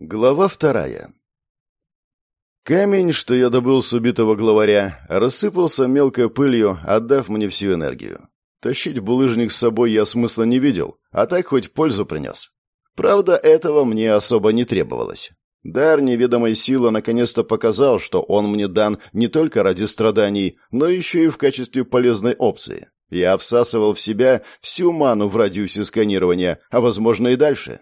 Глава вторая. Камень, что я добыл с убитого главаря, рассыпался мелкой пылью, отдав мне всю энергию. Тащить булыжник с собой я смысла не видел, а так хоть пользу принес. Правда, этого мне особо не требовалось. Дар неведомой силы наконец-то показал, что он мне дан не только ради страданий, но еще и в качестве полезной опции. Я всасывал в себя всю ману в радиусе сканирования, а возможно и дальше.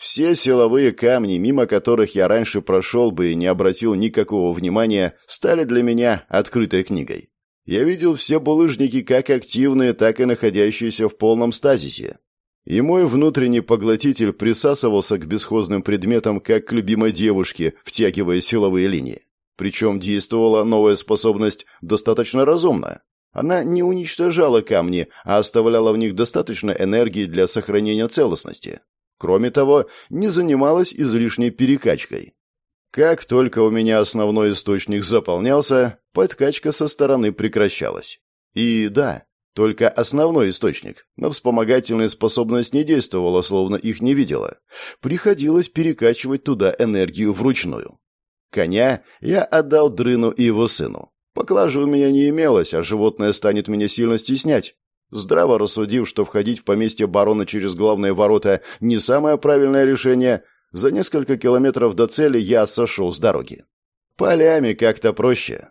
Все силовые камни, мимо которых я раньше прошел бы и не обратил никакого внимания, стали для меня открытой книгой. Я видел все булыжники как активные, так и находящиеся в полном стазисе. И мой внутренний поглотитель присасывался к бесхозным предметам, как к любимой девушке, втягивая силовые линии. Причем действовала новая способность достаточно разумно. Она не уничтожала камни, а оставляла в них достаточно энергии для сохранения целостности. Кроме того, не занималась излишней перекачкой. Как только у меня основной источник заполнялся, подкачка со стороны прекращалась. И да, только основной источник, но вспомогательная способность не действовала, словно их не видела. Приходилось перекачивать туда энергию вручную. Коня я отдал Дрыну и его сыну. Поклажи у меня не имелось, а животное станет меня сильно стеснять. Здраво рассудив, что входить в поместье барона через главные ворота не самое правильное решение, за несколько километров до цели я сошел с дороги. Полями как-то проще.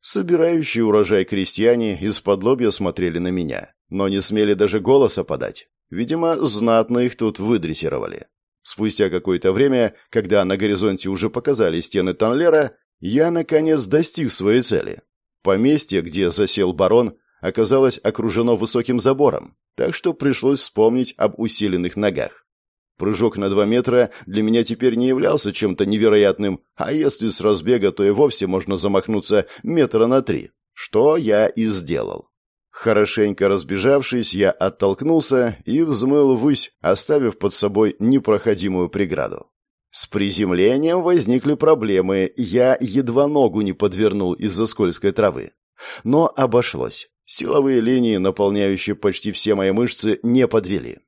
Собирающие урожай крестьяне из-под лобья смотрели на меня, но не смели даже голоса подать. Видимо, знатно их тут выдрессировали. Спустя какое-то время, когда на горизонте уже показали стены Танлера, я, наконец, достиг своей цели. Поместье, где засел барон, оказалось окружено высоким забором, так что пришлось вспомнить об усиленных ногах. Прыжок на два метра для меня теперь не являлся чем-то невероятным, а если с разбега, то и вовсе можно замахнуться метра на три, что я и сделал. Хорошенько разбежавшись, я оттолкнулся и взмыл ввысь, оставив под собой непроходимую преграду. С приземлением возникли проблемы, я едва ногу не подвернул из-за скользкой травы. Но обошлось. Силовые линии, наполняющие почти все мои мышцы, не подвели.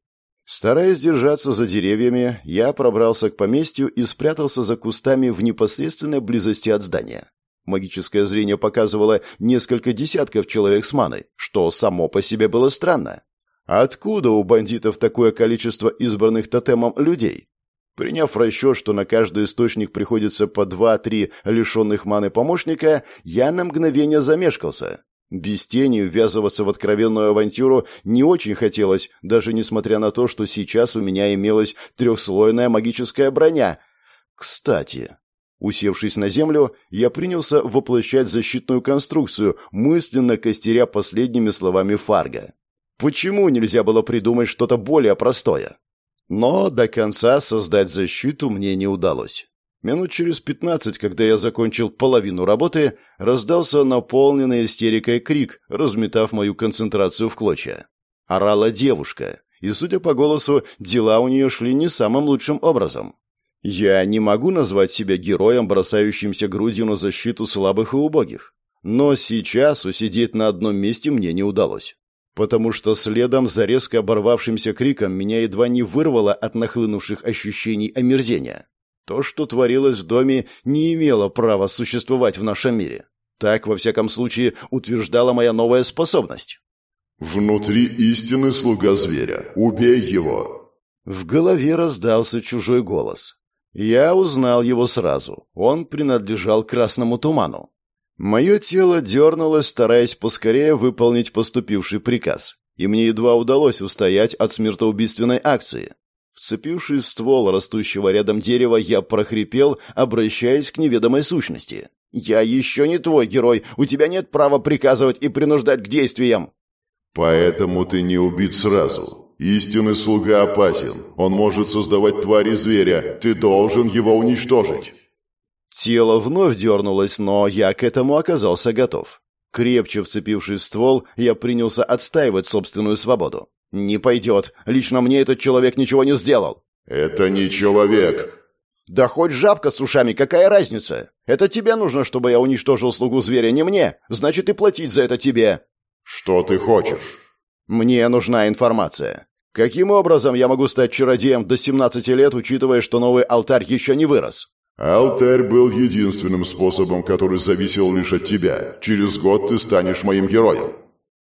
Стараясь держаться за деревьями, я пробрался к поместью и спрятался за кустами в непосредственной близости от здания. Магическое зрение показывало несколько десятков человек с маной, что само по себе было странно. Откуда у бандитов такое количество избранных тотемом людей? Приняв расчет, что на каждый источник приходится по два-три лишенных маны помощника, я на мгновение замешкался. Без тени ввязываться в откровенную авантюру не очень хотелось, даже несмотря на то, что сейчас у меня имелась трехслойная магическая броня. Кстати, усевшись на землю, я принялся воплощать защитную конструкцию, мысленно костеря последними словами Фарга. Почему нельзя было придумать что-то более простое? Но до конца создать защиту мне не удалось. Минут через пятнадцать, когда я закончил половину работы, раздался наполненный истерикой крик, разметав мою концентрацию в клочья. Орала девушка, и, судя по голосу, дела у нее шли не самым лучшим образом. Я не могу назвать себя героем, бросающимся грудью на защиту слабых и убогих. Но сейчас усидеть на одном месте мне не удалось. Потому что следом за резко оборвавшимся криком меня едва не вырвало от нахлынувших ощущений омерзения. То, что творилось в доме, не имело права существовать в нашем мире. Так, во всяком случае, утверждала моя новая способность. «Внутри истины слуга зверя. Убей его!» В голове раздался чужой голос. Я узнал его сразу. Он принадлежал красному туману. Мое тело дернулось, стараясь поскорее выполнить поступивший приказ, и мне едва удалось устоять от смертоубийственной акции. Вцепившись в ствол растущего рядом дерева, я прохрипел, обращаясь к неведомой сущности. «Я еще не твой герой. У тебя нет права приказывать и принуждать к действиям». «Поэтому ты не убит сразу. Истинный слуга опасен. Он может создавать твари зверя. Ты должен его уничтожить». Тело вновь дернулось, но я к этому оказался готов. Крепче вцепившись в ствол, я принялся отстаивать собственную свободу. «Не пойдет. Лично мне этот человек ничего не сделал». «Это не человек». «Да хоть жабка с ушами, какая разница? Это тебе нужно, чтобы я уничтожил слугу зверя, не мне. Значит, и платить за это тебе». «Что ты хочешь?» «Мне нужна информация. Каким образом я могу стать чародеем до 17 лет, учитывая, что новый алтарь еще не вырос? Алтарь был единственным способом, который зависел лишь от тебя. Через год ты станешь моим героем.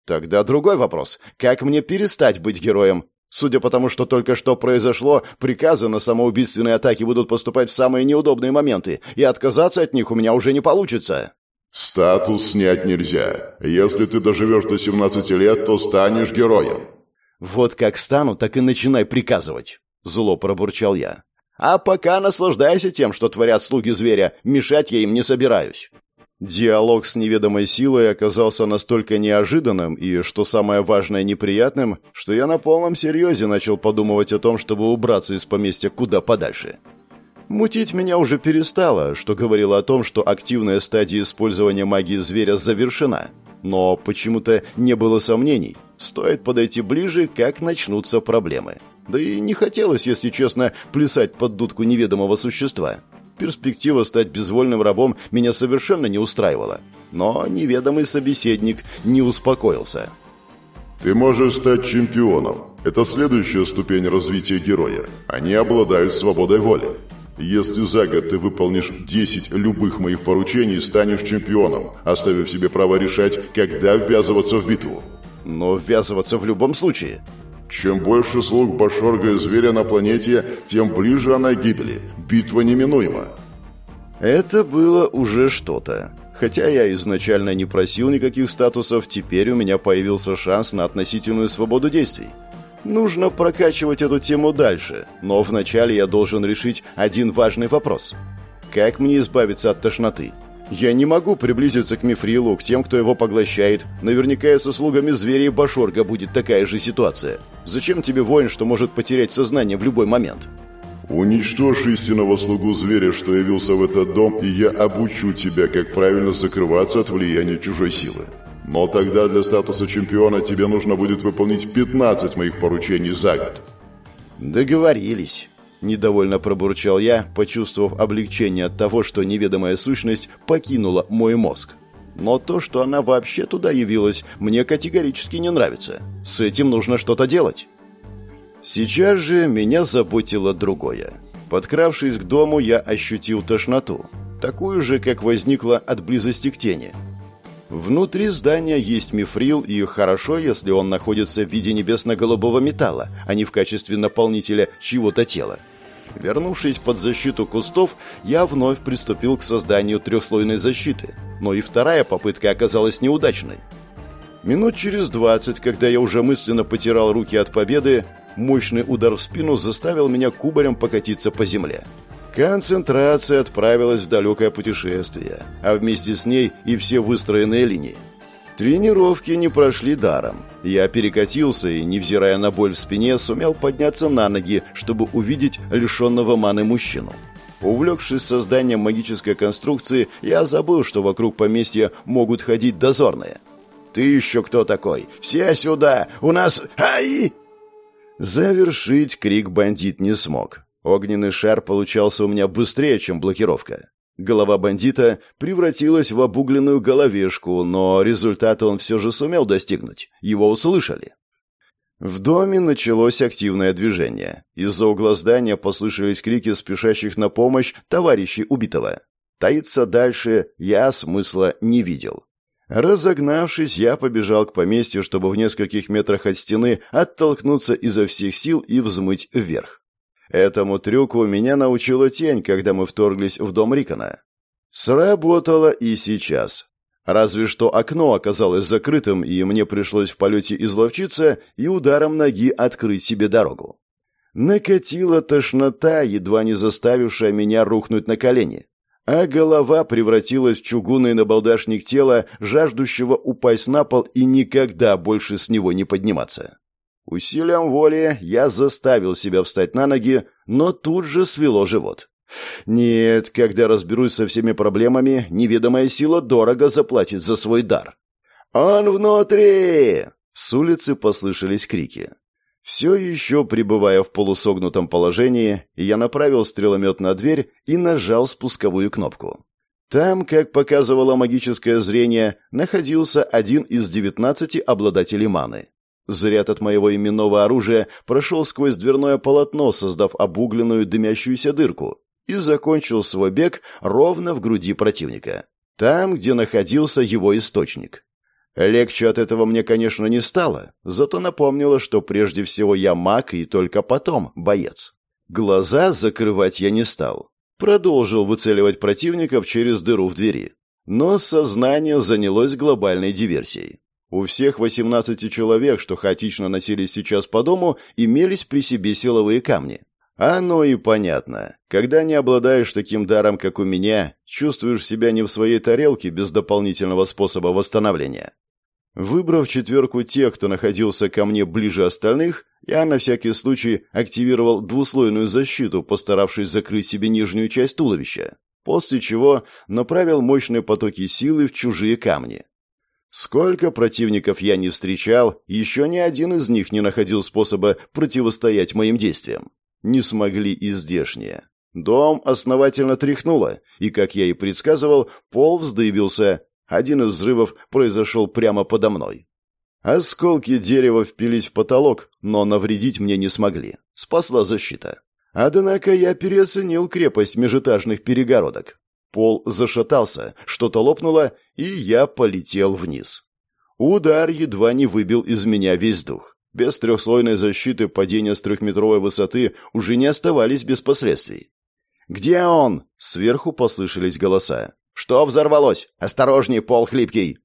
Тогда другой вопрос. Как мне перестать быть героем? Судя по тому, что только что произошло, приказы на самоубийственные атаки будут поступать в самые неудобные моменты, и отказаться от них у меня уже не получится. Статус снять нельзя. Если ты доживешь до 17 лет, то станешь героем. Вот как стану, так и начинай приказывать, зло пробурчал я. А пока наслаждайся тем, что творят слуги зверя, мешать я им не собираюсь. Диалог с неведомой силой оказался настолько неожиданным и, что самое важное, неприятным, что я на полном серьезе начал подумывать о том, чтобы убраться из поместья куда подальше. Мутить меня уже перестало, что говорило о том, что активная стадия использования магии зверя завершена. Но почему-то не было сомнений. Стоит подойти ближе, как начнутся проблемы. Да и не хотелось, если честно, плясать под дудку неведомого существа. Перспектива стать безвольным рабом меня совершенно не устраивала. Но неведомый собеседник не успокоился. «Ты можешь стать чемпионом. Это следующая ступень развития героя. Они обладают свободой воли. Если за год ты выполнишь 10 любых моих поручений, станешь чемпионом, оставив себе право решать, когда ввязываться в битву». «Но ввязываться в любом случае. Чем больше слуг Башорга и зверя на планете, тем ближе она к гибели. Битва неминуема. Это было уже что-то. Хотя я изначально не просил никаких статусов, теперь у меня появился шанс на относительную свободу действий. Нужно прокачивать эту тему дальше, но вначале я должен решить один важный вопрос. Как мне избавиться от тошноты? Я не могу приблизиться к Мифрилу, к тем, кто его поглощает. Наверняка и со слугами зверя и Башорга будет такая же ситуация. Зачем тебе воин, что может потерять сознание в любой момент? Уничтожь истинного слугу зверя, что явился в этот дом, и я обучу тебя, как правильно закрываться от влияния чужой силы. Но тогда для статуса чемпиона тебе нужно будет выполнить 15 моих поручений за год. Договорились. Недовольно пробурчал я, почувствовав облегчение от того, что неведомая сущность покинула мой мозг. Но то, что она вообще туда явилась, мне категорически не нравится. С этим нужно что-то делать. Сейчас же меня заботило другое. Подкравшись к дому, я ощутил тошноту. Такую же, как возникла от близости к тени. Внутри здания есть мифрил, и хорошо, если он находится в виде небесно-голубого металла, а не в качестве наполнителя чьего-то тела. Вернувшись под защиту кустов, я вновь приступил к созданию трехслойной защиты, но и вторая попытка оказалась неудачной. Минут через двадцать, когда я уже мысленно потирал руки от победы, мощный удар в спину заставил меня кубарем покатиться по земле. Концентрация отправилась в далекое путешествие, а вместе с ней и все выстроенные линии. Тренировки не прошли даром. Я перекатился и, невзирая на боль в спине, сумел подняться на ноги, чтобы увидеть лишенного маны мужчину. Увлекшись созданием магической конструкции, я забыл, что вокруг поместья могут ходить дозорные. «Ты еще кто такой? Все сюда! У нас... Ай!» Завершить крик бандит не смог. Огненный шар получался у меня быстрее, чем блокировка. Голова бандита превратилась в обугленную головешку, но результата он все же сумел достигнуть. Его услышали. В доме началось активное движение. Из-за угла здания послышались крики спешащих на помощь товарищей убитого. Таиться дальше я смысла не видел. Разогнавшись, я побежал к поместью, чтобы в нескольких метрах от стены оттолкнуться изо всех сил и взмыть вверх. Этому трюку меня научила тень, когда мы вторглись в дом Рикона. Сработало и сейчас. Разве что окно оказалось закрытым, и мне пришлось в полете изловчиться и ударом ноги открыть себе дорогу. Накатила тошнота, едва не заставившая меня рухнуть на колени, а голова превратилась в чугунный набалдашник тела, жаждущего упасть на пол и никогда больше с него не подниматься. Усилием воли я заставил себя встать на ноги, но тут же свело живот. Нет, когда разберусь со всеми проблемами, неведомая сила дорого заплатит за свой дар. «Он внутри!» С улицы послышались крики. Все еще пребывая в полусогнутом положении, я направил стреломет на дверь и нажал спусковую кнопку. Там, как показывало магическое зрение, находился один из девятнадцати обладателей маны. Заряд от моего именного оружия прошел сквозь дверное полотно, создав обугленную дымящуюся дырку, и закончил свой бег ровно в груди противника. Там, где находился его источник. Легче от этого мне, конечно, не стало, зато напомнило, что прежде всего я маг и только потом боец. Глаза закрывать я не стал. Продолжил выцеливать противников через дыру в двери. Но сознание занялось глобальной диверсией. У всех 18 человек, что хаотично носились сейчас по дому, имелись при себе силовые камни. Оно и понятно. Когда не обладаешь таким даром, как у меня, чувствуешь себя не в своей тарелке без дополнительного способа восстановления. Выбрав четверку тех, кто находился ко мне ближе остальных, я на всякий случай активировал двуслойную защиту, постаравшись закрыть себе нижнюю часть туловища, после чего направил мощные потоки силы в чужие камни. Сколько противников я не встречал, еще ни один из них не находил способа противостоять моим действиям. Не смогли и здешние. Дом основательно тряхнуло, и, как я и предсказывал, пол вздыбился. Один из взрывов произошел прямо подо мной. Осколки дерева впились в потолок, но навредить мне не смогли. Спасла защита. Однако я переоценил крепость межэтажных перегородок. Пол зашатался, что-то лопнуло, и я полетел вниз. Удар едва не выбил из меня весь дух. Без трехслойной защиты падения с трехметровой высоты уже не оставались без последствий. «Где он?» — сверху послышались голоса. «Что взорвалось? Осторожней, пол хлипкий!»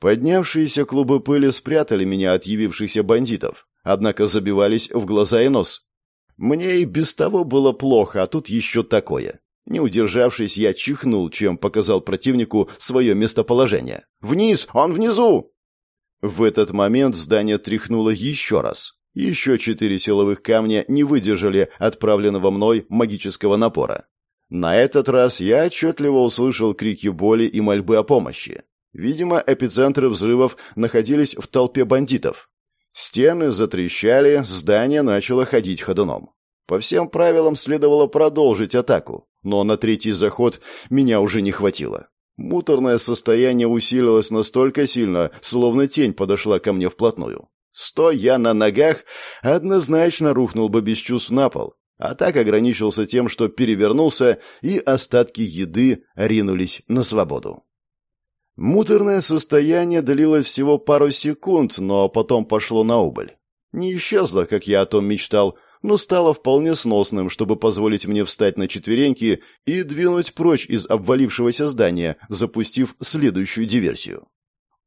Поднявшиеся клубы пыли спрятали меня от явившихся бандитов, однако забивались в глаза и нос. Мне и без того было плохо, а тут еще такое. Не удержавшись, я чихнул, чем показал противнику свое местоположение. «Вниз! Он внизу!» В этот момент здание тряхнуло еще раз. Еще четыре силовых камня не выдержали отправленного мной магического напора. На этот раз я отчетливо услышал крики боли и мольбы о помощи. Видимо, эпицентры взрывов находились в толпе бандитов. Стены затрещали, здание начало ходить ходуном. По всем правилам следовало продолжить атаку, но на третий заход меня уже не хватило. Муторное состояние усилилось настолько сильно, словно тень подошла ко мне вплотную. Стоя на ногах, однозначно рухнул бы без чувств на пол, а так ограничился тем, что перевернулся, и остатки еды ринулись на свободу. Муторное состояние длилось всего пару секунд, но потом пошло на убыль. Не исчезло, как я о том мечтал, но стало вполне сносным, чтобы позволить мне встать на четвереньки и двинуть прочь из обвалившегося здания, запустив следующую диверсию.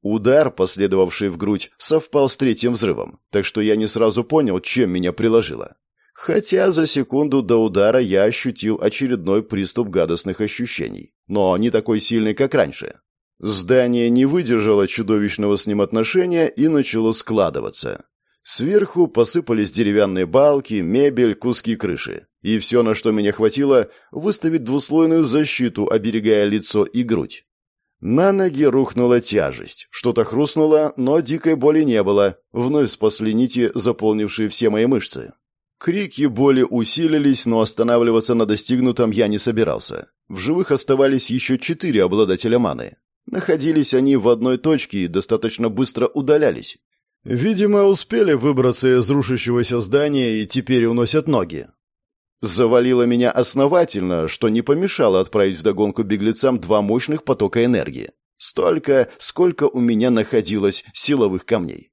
Удар, последовавший в грудь, совпал с третьим взрывом, так что я не сразу понял, чем меня приложило. Хотя за секунду до удара я ощутил очередной приступ гадостных ощущений, но не такой сильный, как раньше. Здание не выдержало чудовищного с ним отношения и начало складываться. Сверху посыпались деревянные балки, мебель, куски крыши. И все, на что меня хватило, выставить двуслойную защиту, оберегая лицо и грудь. На ноги рухнула тяжесть. Что-то хрустнуло, но дикой боли не было. Вновь спасли нити, заполнившие все мои мышцы. Крики боли усилились, но останавливаться на достигнутом я не собирался. В живых оставались еще четыре обладателя маны. Находились они в одной точке и достаточно быстро удалялись. Видимо, успели выбраться из рушащегося здания и теперь уносят ноги. Завалило меня основательно, что не помешало отправить вдогонку беглецам два мощных потока энергии. Столько, сколько у меня находилось силовых камней.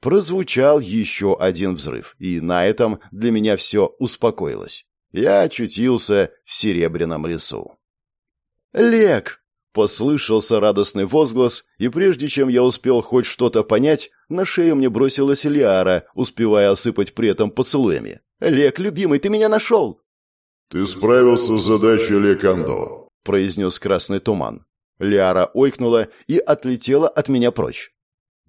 Прозвучал еще один взрыв, и на этом для меня все успокоилось. Я очутился в серебряном лесу. «Лек!» Послышался радостный возглас, и прежде чем я успел хоть что-то понять, на шею мне бросилась Лиара, успевая осыпать при этом поцелуями. «Лек, любимый, ты меня нашел!» «Ты справился с задачей Лекандо», — произнес красный туман. Лиара ойкнула и отлетела от меня прочь.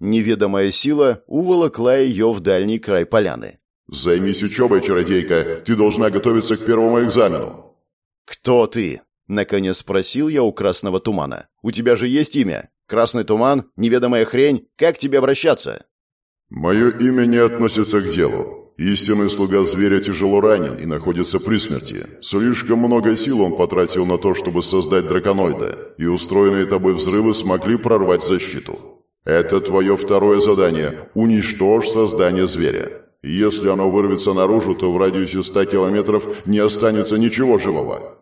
Неведомая сила уволокла ее в дальний край поляны. «Займись учебой, чародейка. Ты должна готовиться к первому экзамену». «Кто ты?» Наконец спросил я у красного тумана. «У тебя же есть имя? Красный туман? Неведомая хрень? Как тебе обращаться?» «Мое имя не относится к делу. Истинный слуга зверя тяжело ранен и находится при смерти. Слишком много сил он потратил на то, чтобы создать драконоида, и устроенные тобой взрывы смогли прорвать защиту. Это твое второе задание. Уничтожь создание зверя. Если оно вырвется наружу, то в радиусе 100 километров не останется ничего живого.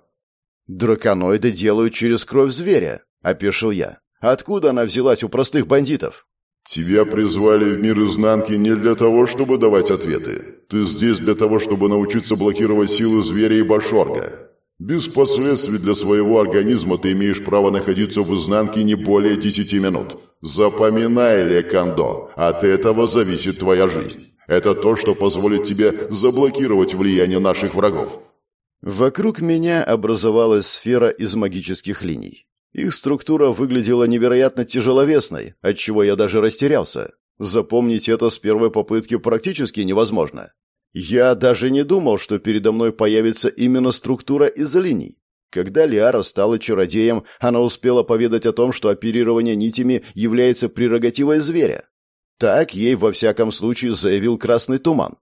«Драконоиды делают через кровь зверя», — опешил я. «Откуда она взялась у простых бандитов?» «Тебя призвали в мир изнанки не для того, чтобы давать ответы. Ты здесь для того, чтобы научиться блокировать силы зверя и башорга. Без последствий для своего организма ты имеешь право находиться в изнанке не более десяти минут. Запоминай, Лекандо, от этого зависит твоя жизнь. Это то, что позволит тебе заблокировать влияние наших врагов. Вокруг меня образовалась сфера из магических линий. Их структура выглядела невероятно тяжеловесной, отчего я даже растерялся. Запомнить это с первой попытки практически невозможно. Я даже не думал, что передо мной появится именно структура из линий. Когда Лиара стала чародеем, она успела поведать о том, что оперирование нитями является прерогативой зверя. Так ей во всяком случае заявил Красный Туман.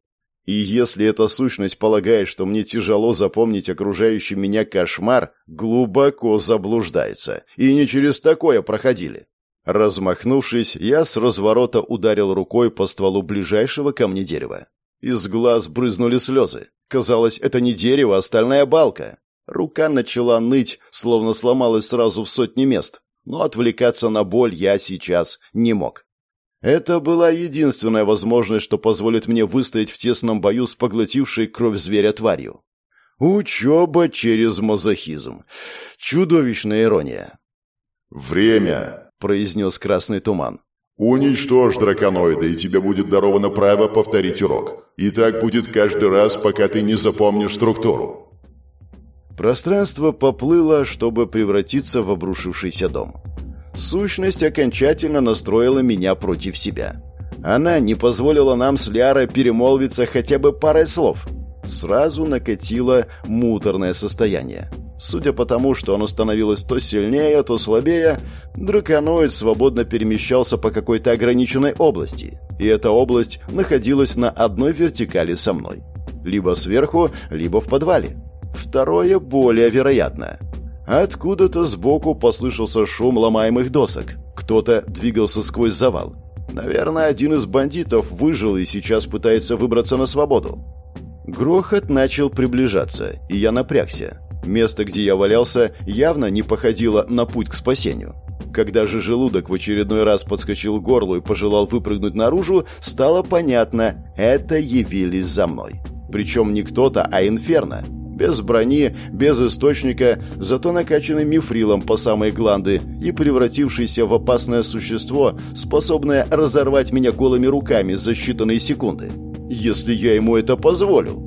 И если эта сущность полагает, что мне тяжело запомнить окружающий меня кошмар, глубоко заблуждается. И не через такое проходили. Размахнувшись, я с разворота ударил рукой по стволу ближайшего ко мне дерева. Из глаз брызнули слезы. Казалось, это не дерево, а стальная балка. Рука начала ныть, словно сломалась сразу в сотни мест. Но отвлекаться на боль я сейчас не мог. Это была единственная возможность, что позволит мне выстоять в тесном бою с поглотившей кровь зверя тварью. Учеба через мазохизм. Чудовищная ирония. «Время», — произнес красный туман. «Уничтожь драконоида, и тебе будет даровано право повторить урок. И так будет каждый раз, пока ты не запомнишь структуру». Пространство поплыло, чтобы превратиться в обрушившийся дом. Сущность окончательно настроила меня против себя. Она не позволила нам с Лярой перемолвиться хотя бы парой слов. Сразу накатило муторное состояние. Судя по тому, что оно становилось то сильнее, то слабее, драконоид свободно перемещался по какой-то ограниченной области. И эта область находилась на одной вертикали со мной. Либо сверху, либо в подвале. Второе более вероятно. Откуда-то сбоку послышался шум ломаемых досок. Кто-то двигался сквозь завал. Наверное, один из бандитов выжил и сейчас пытается выбраться на свободу. Грохот начал приближаться, и я напрягся. Место, где я валялся, явно не походило на путь к спасению. Когда же желудок в очередной раз подскочил к горлу и пожелал выпрыгнуть наружу, стало понятно – это явились за мной. Причем не кто-то, а инферно – без брони, без источника, зато накачанный мифрилом по самые гланды и превратившийся в опасное существо, способное разорвать меня голыми руками за считанные секунды. Если я ему это позволю.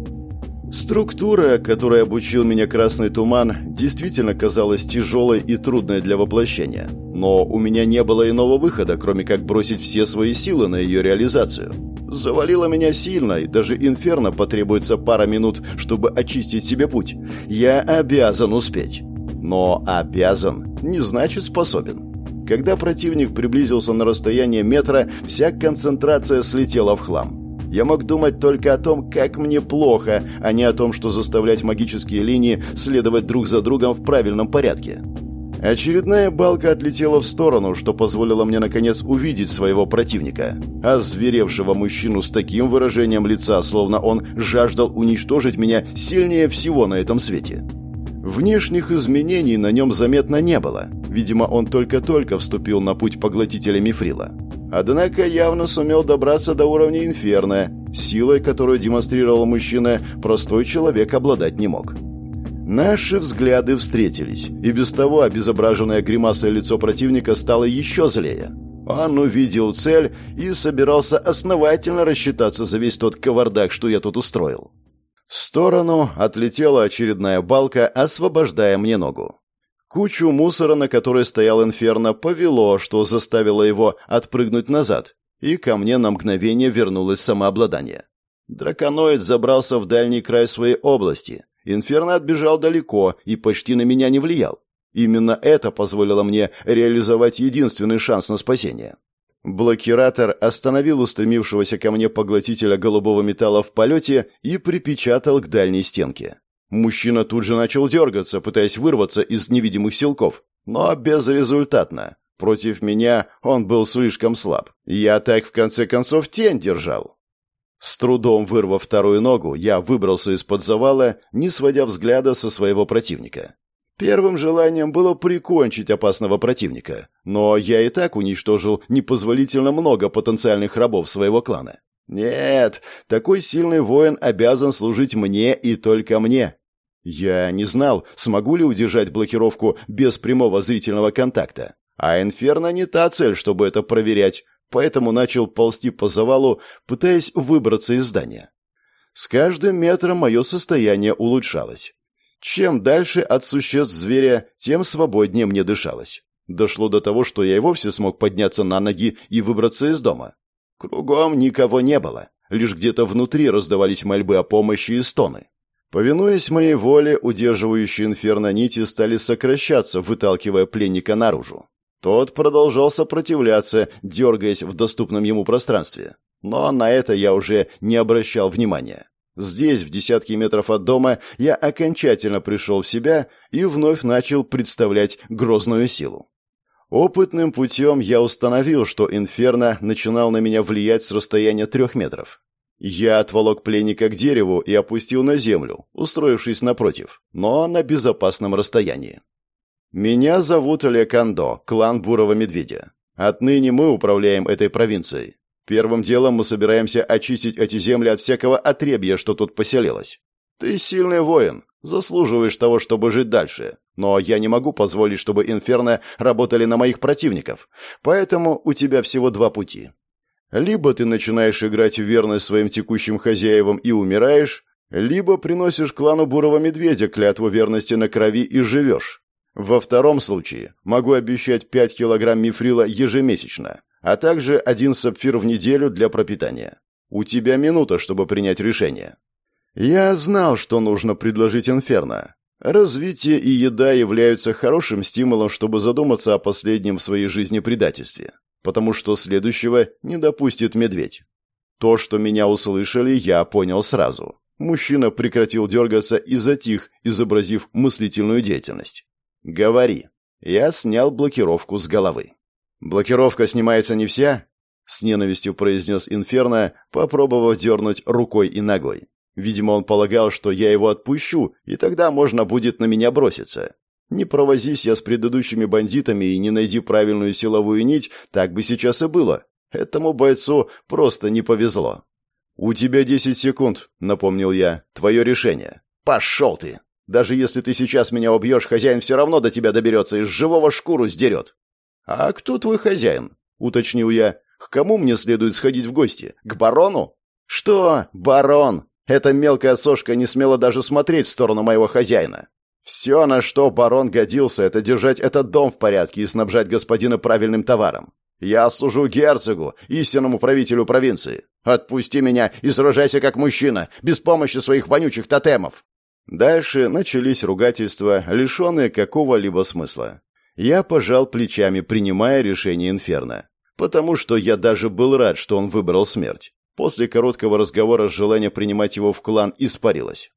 Структура, которой обучил меня Красный Туман, действительно казалась тяжелой и трудной для воплощения. Но у меня не было иного выхода, кроме как бросить все свои силы на ее реализацию. Завалило меня сильно, и даже инферно потребуется пара минут, чтобы очистить себе путь. Я обязан успеть. Но обязан не значит способен. Когда противник приблизился на расстояние метра, вся концентрация слетела в хлам. Я мог думать только о том, как мне плохо, а не о том, что заставлять магические линии следовать друг за другом в правильном порядке. Очередная балка отлетела в сторону, что позволило мне наконец увидеть своего противника. Озверевшего мужчину с таким выражением лица, словно он жаждал уничтожить меня сильнее всего на этом свете. Внешних изменений на нем заметно не было. Видимо, он только-только вступил на путь поглотителя Мифрила. Однако явно сумел добраться до уровня Инферно. Силой, которую демонстрировал мужчина, простой человек обладать не мог. Наши взгляды встретились, и без того обезображенное гримасой лицо противника стало еще злее. Он увидел цель и собирался основательно рассчитаться за весь тот кавардак, что я тут устроил. В сторону отлетела очередная балка, освобождая мне ногу. Кучу мусора, на которой стоял инферно, повело, что заставило его отпрыгнуть назад, и ко мне на мгновение вернулось самообладание. Драконоид забрался в дальний край своей области, Инферно отбежал далеко и почти на меня не влиял. Именно это позволило мне реализовать единственный шанс на спасение. Блокиратор остановил устремившегося ко мне поглотителя голубого металла в полете и припечатал к дальней стенке. Мужчина тут же начал дергаться, пытаясь вырваться из невидимых силков, но безрезультатно. Против меня он был слишком слаб. Я так, в конце концов, тень держал. С трудом вырвав вторую ногу, я выбрался из-под завала, не сводя взгляда со своего противника. Первым желанием было прикончить опасного противника, но я и так уничтожил непозволительно много потенциальных рабов своего клана. Нет, такой сильный воин обязан служить мне и только мне. Я не знал, смогу ли удержать блокировку без прямого зрительного контакта. А Инферно не та цель, чтобы это проверять, поэтому начал ползти по завалу, пытаясь выбраться из здания. С каждым метром мое состояние улучшалось. Чем дальше от существ зверя, тем свободнее мне дышалось. Дошло до того, что я и вовсе смог подняться на ноги и выбраться из дома. Кругом никого не было. Лишь где-то внутри раздавались мольбы о помощи и стоны. Повинуясь моей воле, удерживающие инферно нити стали сокращаться, выталкивая пленника наружу. Тот продолжал сопротивляться, дергаясь в доступном ему пространстве. Но на это я уже не обращал внимания. Здесь, в десятки метров от дома, я окончательно пришел в себя и вновь начал представлять грозную силу. Опытным путем я установил, что инферно начинал на меня влиять с расстояния трех метров. Я отволок пленника к дереву и опустил на землю, устроившись напротив, но на безопасном расстоянии. «Меня зовут Олег Андо, клан Бурого Медведя. Отныне мы управляем этой провинцией. Первым делом мы собираемся очистить эти земли от всякого отребья, что тут поселилось. Ты сильный воин, заслуживаешь того, чтобы жить дальше. Но я не могу позволить, чтобы инферно работали на моих противников. Поэтому у тебя всего два пути. Либо ты начинаешь играть в верность своим текущим хозяевам и умираешь, либо приносишь клану Бурого Медведя клятву верности на крови и живешь. Во втором случае могу обещать 5 килограмм мифрила ежемесячно, а также один сапфир в неделю для пропитания. У тебя минута, чтобы принять решение. Я знал, что нужно предложить Инферно. Развитие и еда являются хорошим стимулом, чтобы задуматься о последнем в своей жизни предательстве, потому что следующего не допустит медведь. То, что меня услышали, я понял сразу. Мужчина прекратил дергаться и затих, изобразив мыслительную деятельность. «Говори». Я снял блокировку с головы. «Блокировка снимается не вся?» С ненавистью произнес Инферно, попробовав дернуть рукой и ногой. Видимо, он полагал, что я его отпущу, и тогда можно будет на меня броситься. Не провозись я с предыдущими бандитами и не найди правильную силовую нить, так бы сейчас и было. Этому бойцу просто не повезло. «У тебя десять секунд», — напомнил я. «Твое решение». «Пошел ты!» Даже если ты сейчас меня убьешь, хозяин все равно до тебя доберется и с живого шкуру сдерет. — А кто твой хозяин? — уточнил я. — К кому мне следует сходить в гости? К барону? — Что, барон? Эта мелкая сошка не смела даже смотреть в сторону моего хозяина. Все, на что барон годился, это держать этот дом в порядке и снабжать господина правильным товаром. Я служу герцогу, истинному правителю провинции. Отпусти меня и сражайся как мужчина, без помощи своих вонючих тотемов. Дальше начались ругательства, лишенные какого-либо смысла. Я пожал плечами, принимая решение Инферно. Потому что я даже был рад, что он выбрал смерть. После короткого разговора желание принимать его в клан испарилось.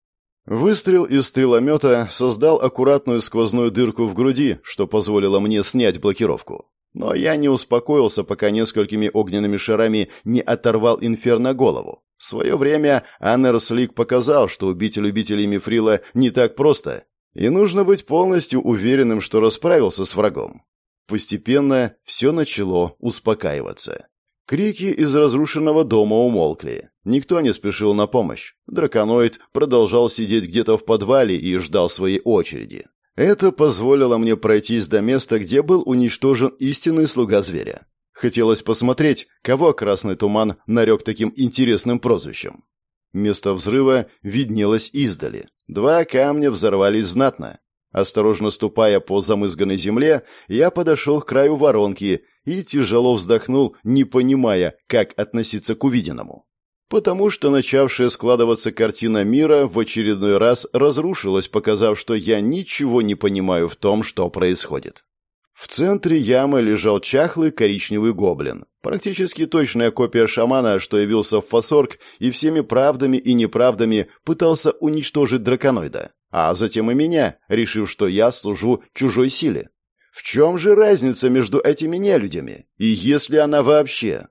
Выстрел из стреломета создал аккуратную сквозную дырку в груди, что позволило мне снять блокировку. Но я не успокоился, пока несколькими огненными шарами не оторвал Инферно голову. В свое время Аннерслик показал, что убить любителей мифрила не так просто, и нужно быть полностью уверенным, что расправился с врагом. Постепенно все начало успокаиваться. Крики из разрушенного дома умолкли. Никто не спешил на помощь. Драконоид продолжал сидеть где-то в подвале и ждал своей очереди. Это позволило мне пройтись до места, где был уничтожен истинный слуга зверя. Хотелось посмотреть, кого красный туман нарек таким интересным прозвищем. Место взрыва виднелось издали. Два камня взорвались знатно. Осторожно ступая по замызганной земле, я подошел к краю воронки и тяжело вздохнул, не понимая, как относиться к увиденному. Потому что начавшая складываться картина мира в очередной раз разрушилась, показав, что я ничего не понимаю в том, что происходит. В центре ямы лежал чахлый коричневый гоблин. Практически точная копия шамана, что явился в Фасорг и всеми правдами и неправдами пытался уничтожить драконоида. А затем и меня, решив, что я служу чужой силе. В чем же разница между этими нелюдями? И есть ли она вообще?